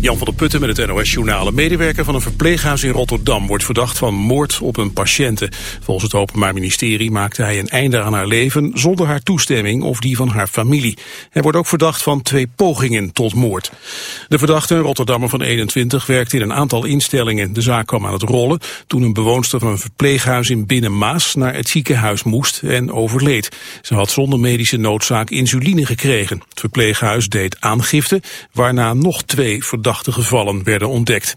Jan van der Putten met het NOS-journaal. Een medewerker van een verpleeghuis in Rotterdam wordt verdacht van moord op een patiënte. Volgens het Openbaar Ministerie maakte hij een einde aan haar leven zonder haar toestemming of die van haar familie. Hij wordt ook verdacht van twee pogingen tot moord. De verdachte, een Rotterdammer van 21, werkte in een aantal instellingen. De zaak kwam aan het rollen toen een bewoonster van een verpleeghuis in Binnenmaas naar het ziekenhuis moest en overleed. Ze had zonder medische noodzaak insuline gekregen. Het verpleeghuis deed aangifte, waarna nog twee verdachten verdachte gevallen werden ontdekt.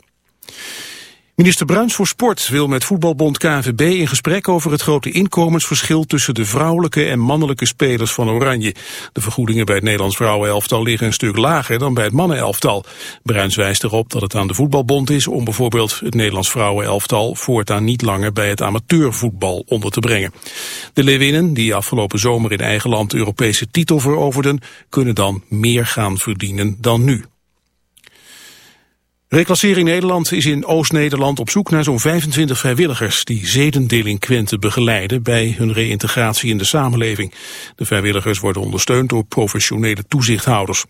Minister Bruins voor Sport wil met voetbalbond KNVB in gesprek over het grote inkomensverschil tussen de vrouwelijke en mannelijke spelers van Oranje. De vergoedingen bij het Nederlands vrouwenelftal liggen een stuk lager dan bij het mannenelftal. Bruins wijst erop dat het aan de voetbalbond is om bijvoorbeeld het Nederlands vrouwenelftal voortaan niet langer bij het amateurvoetbal onder te brengen. De Leeuwinnen, die afgelopen zomer in eigen land Europese titel veroverden, kunnen dan meer gaan verdienen dan nu. Reclassering Nederland is in Oost-Nederland op zoek naar zo'n 25 vrijwilligers die zedendelinquenten begeleiden bij hun reïntegratie in de samenleving. De vrijwilligers worden ondersteund door professionele toezichthouders.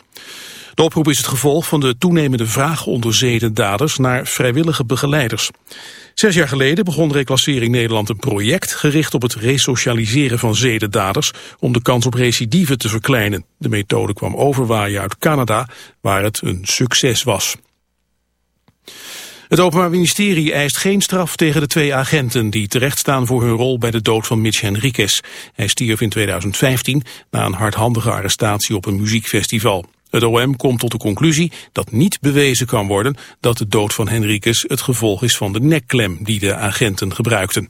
De oproep is het gevolg van de toenemende vraag onder zedendaders naar vrijwillige begeleiders. Zes jaar geleden begon Reclassering Nederland een project gericht op het resocialiseren van zedendaders om de kans op recidive te verkleinen. De methode kwam overwaaien uit Canada, waar het een succes was. Het Openbaar Ministerie eist geen straf tegen de twee agenten die terechtstaan voor hun rol bij de dood van Mitch Henriquez. Hij stierf in 2015 na een hardhandige arrestatie op een muziekfestival. Het OM komt tot de conclusie dat niet bewezen kan worden dat de dood van Henriquez het gevolg is van de nekklem die de agenten gebruikten.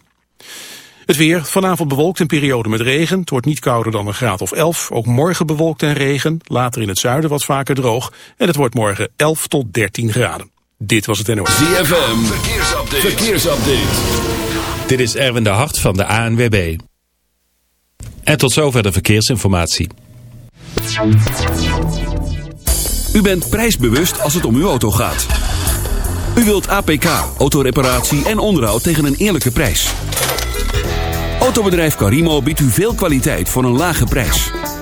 Het weer, vanavond bewolkt een periode met regen. Het wordt niet kouder dan een graad of 11. Ook morgen bewolkt en regen. Later in het zuiden wat vaker droog. En het wordt morgen 11 tot 13 graden. Dit was het NOS. ZFM, verkeersupdate. verkeersupdate. Dit is Erwin de Hart van de ANWB. En tot zover de verkeersinformatie. U bent prijsbewust als het om uw auto gaat. U wilt APK, autoreparatie en onderhoud tegen een eerlijke prijs. Autobedrijf Carimo biedt u veel kwaliteit voor een lage prijs.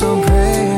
On praying.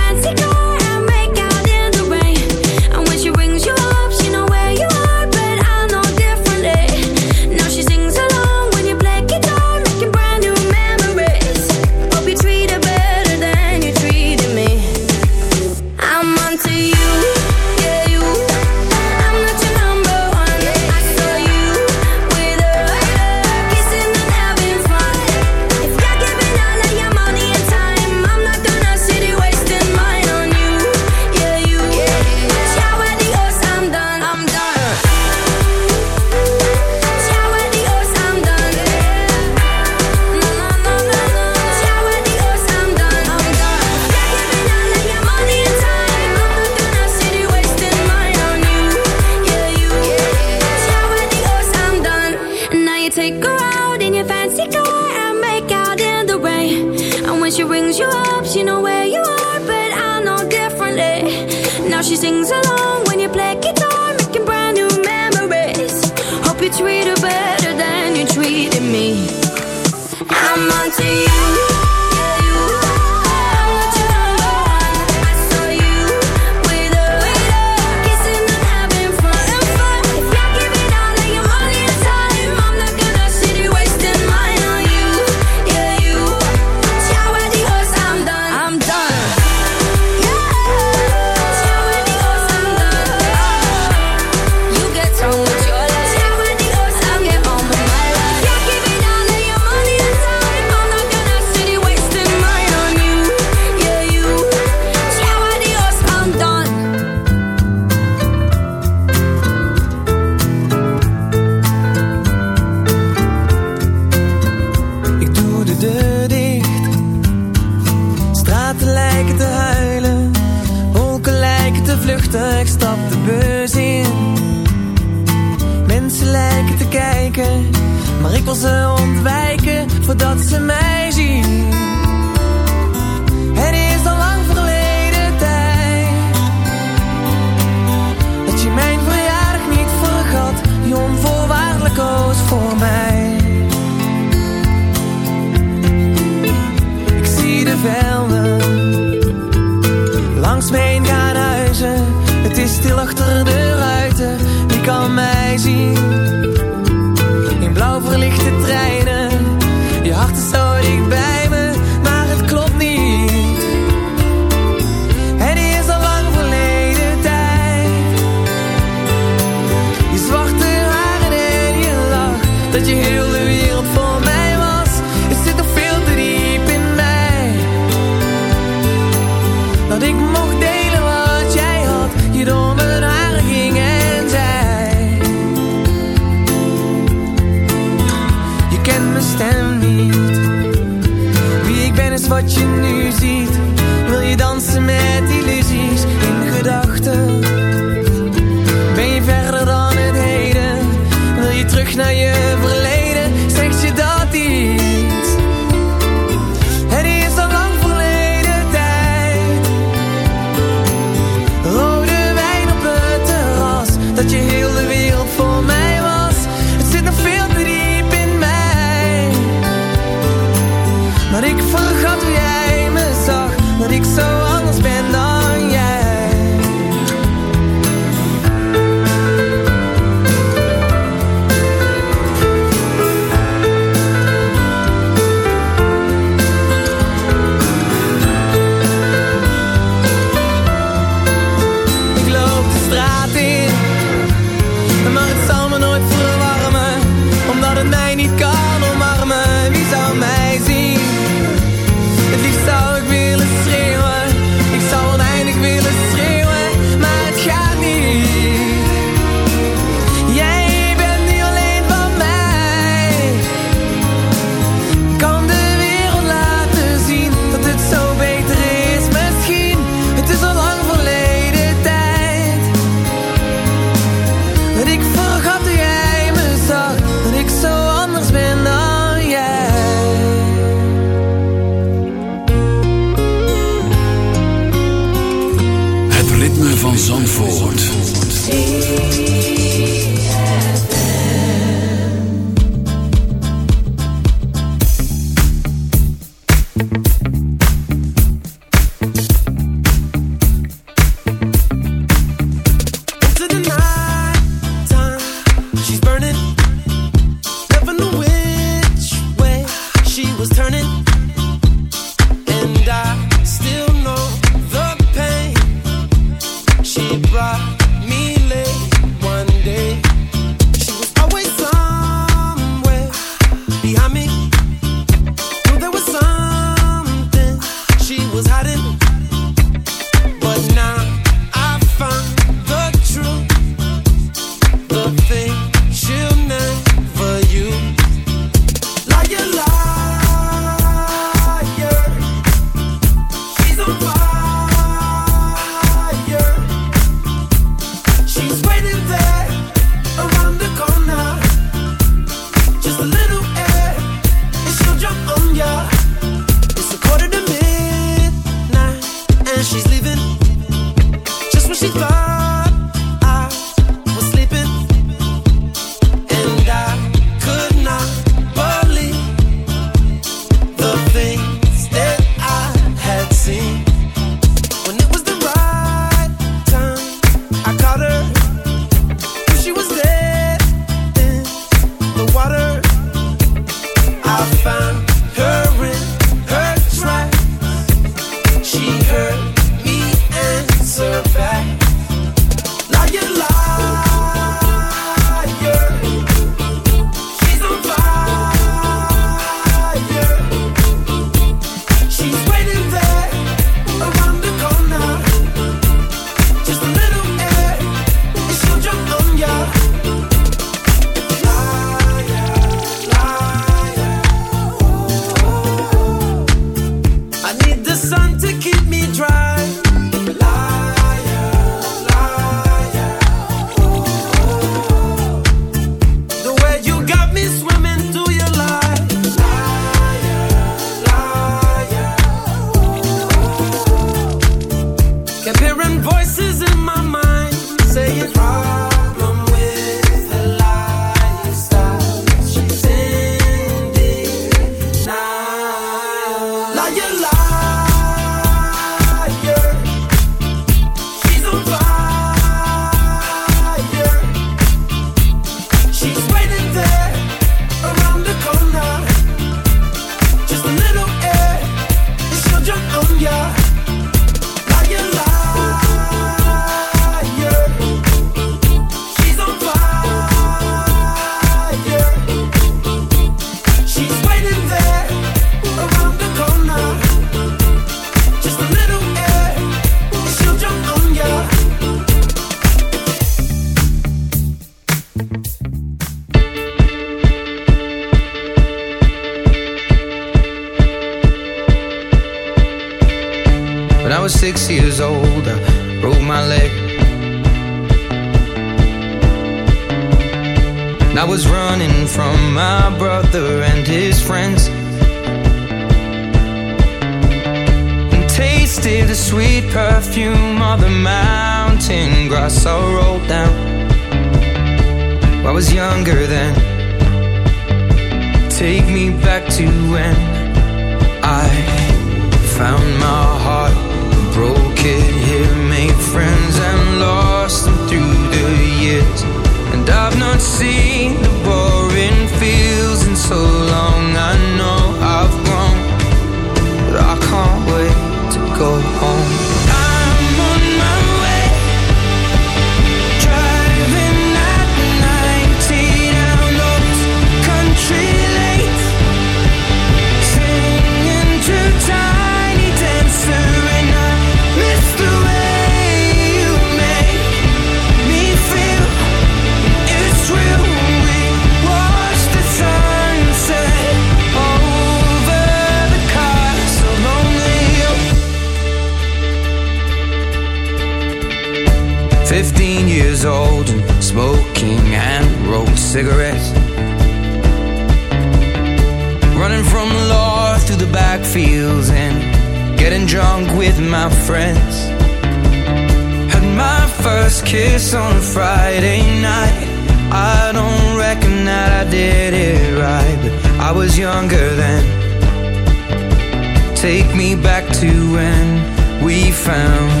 Take me back to when we found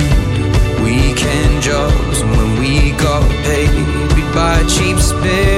weekend jobs and when we got paid by cheap spirits.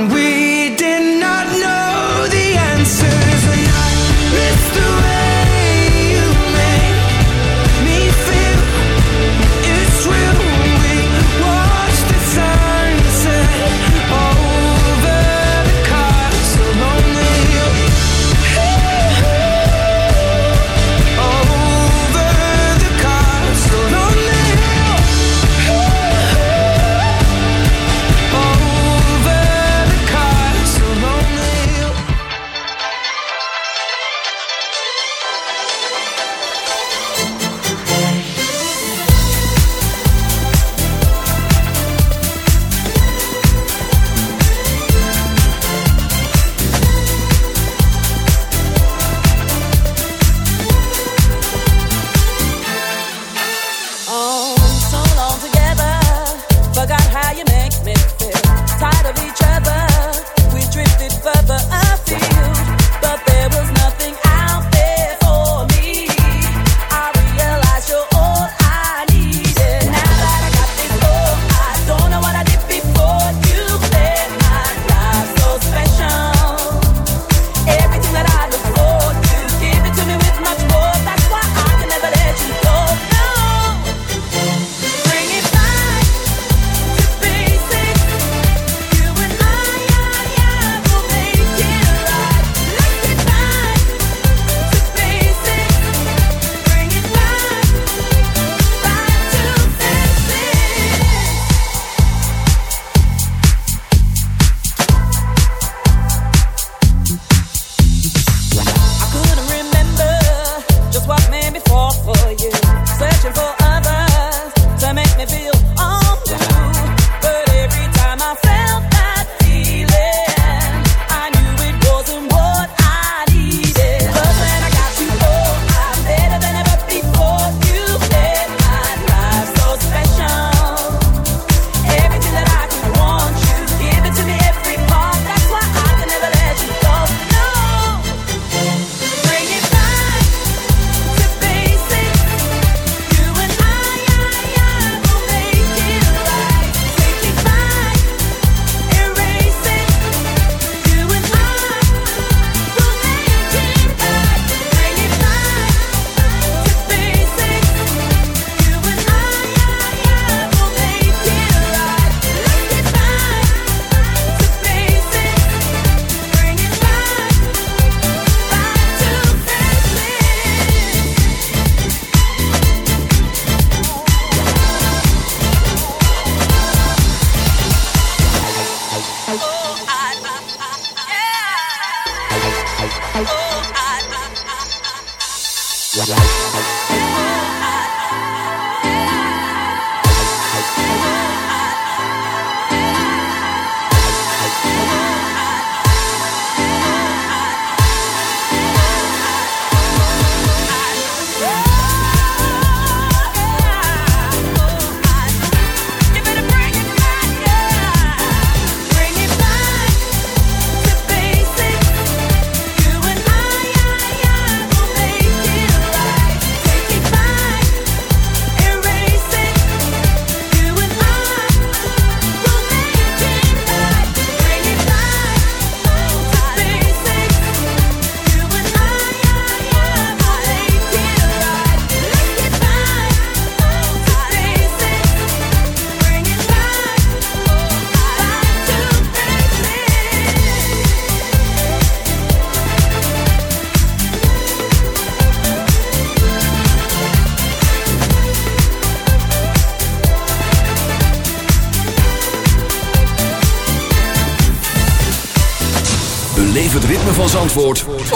Bye.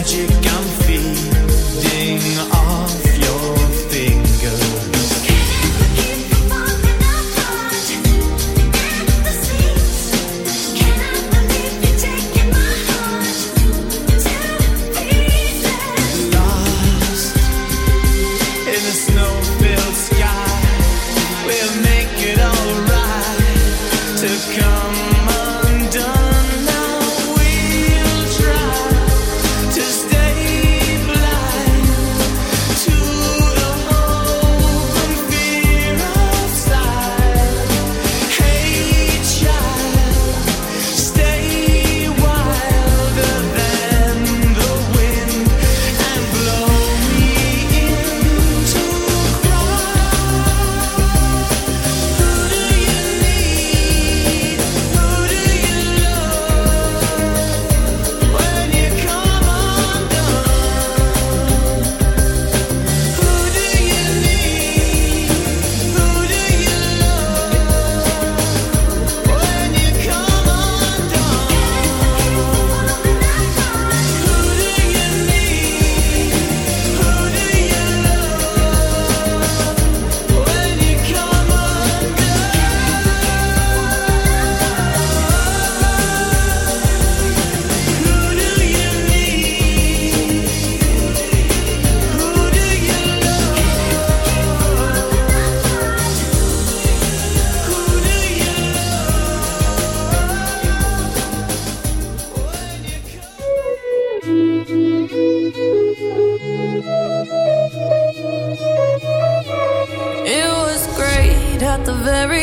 magic I'm feeding off your fear.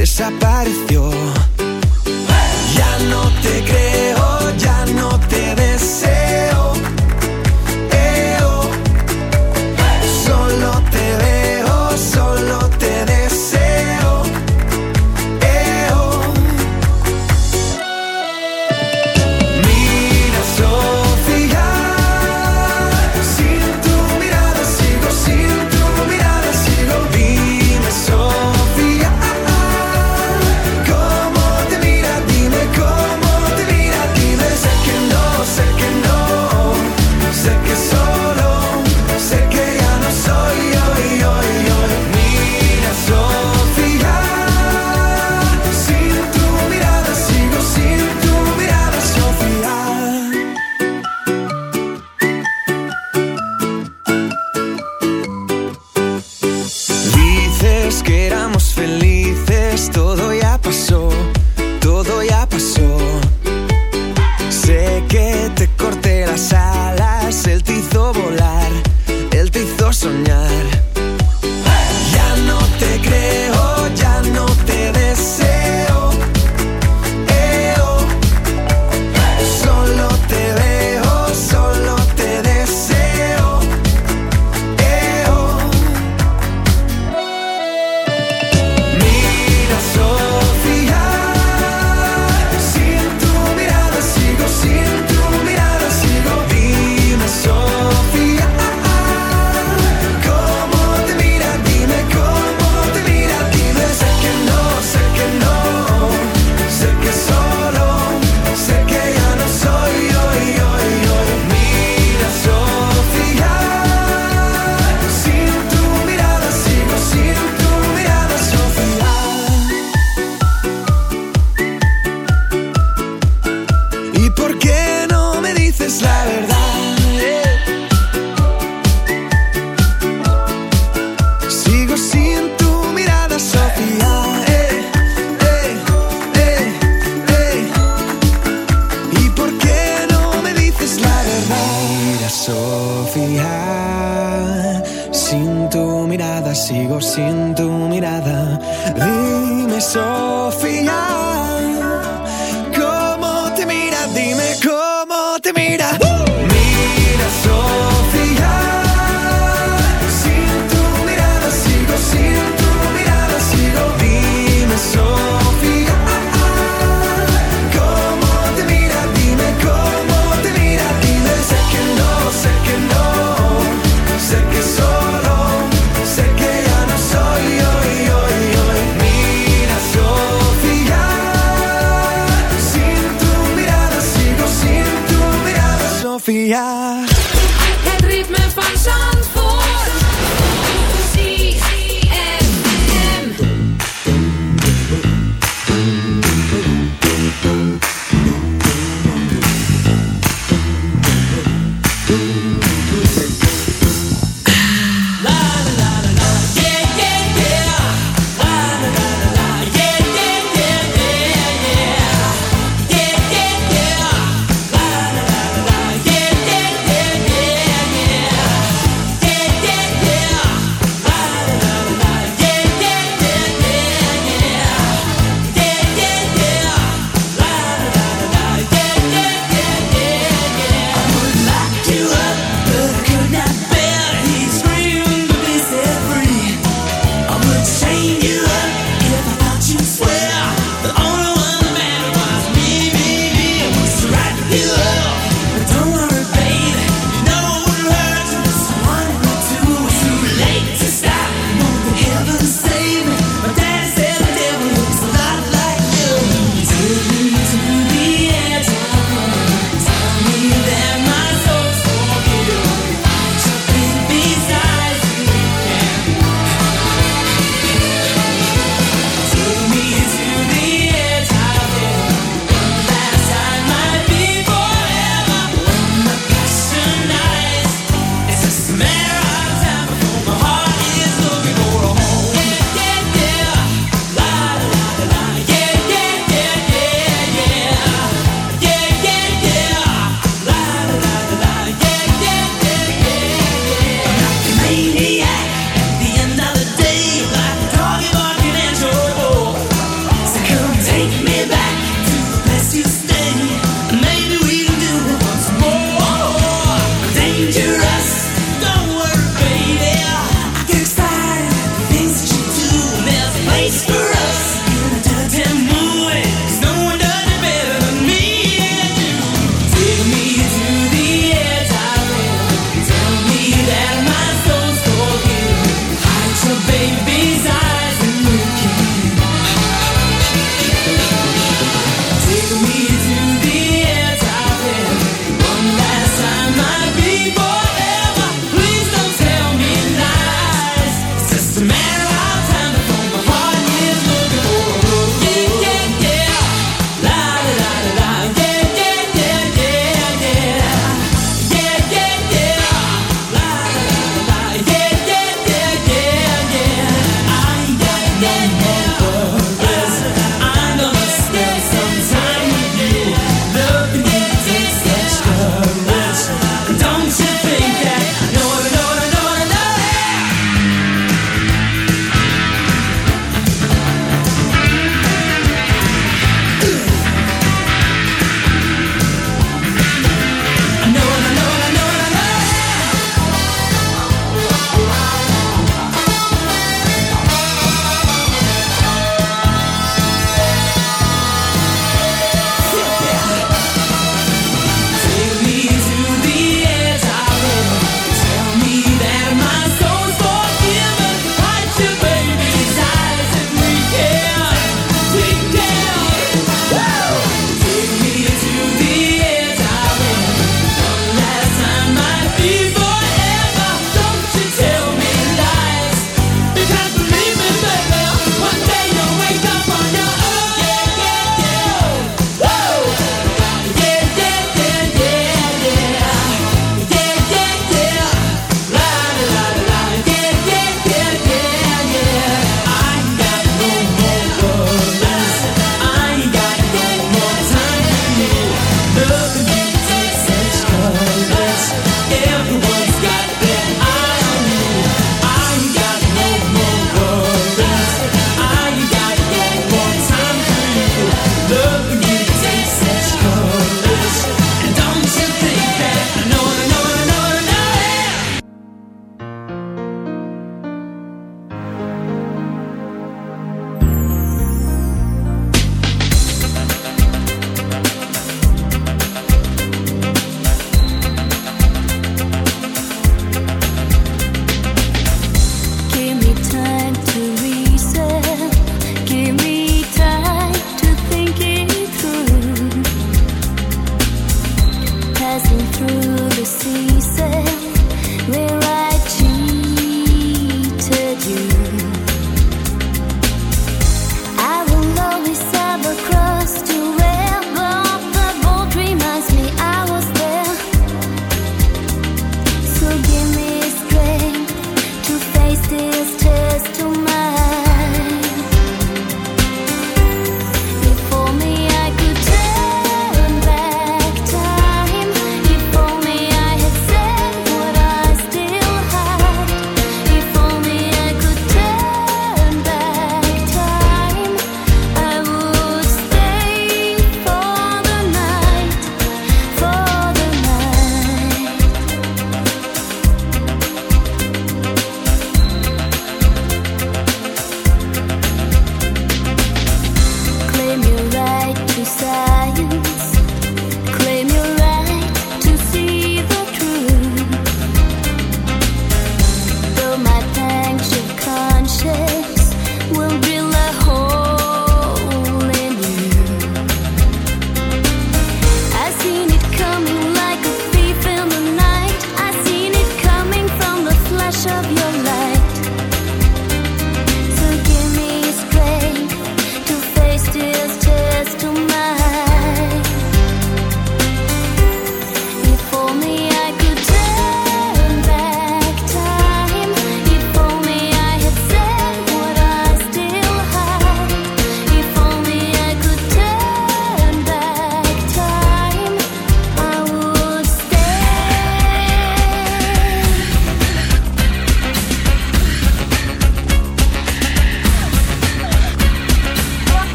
Desapareció. Ya no te creo,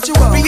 virtue of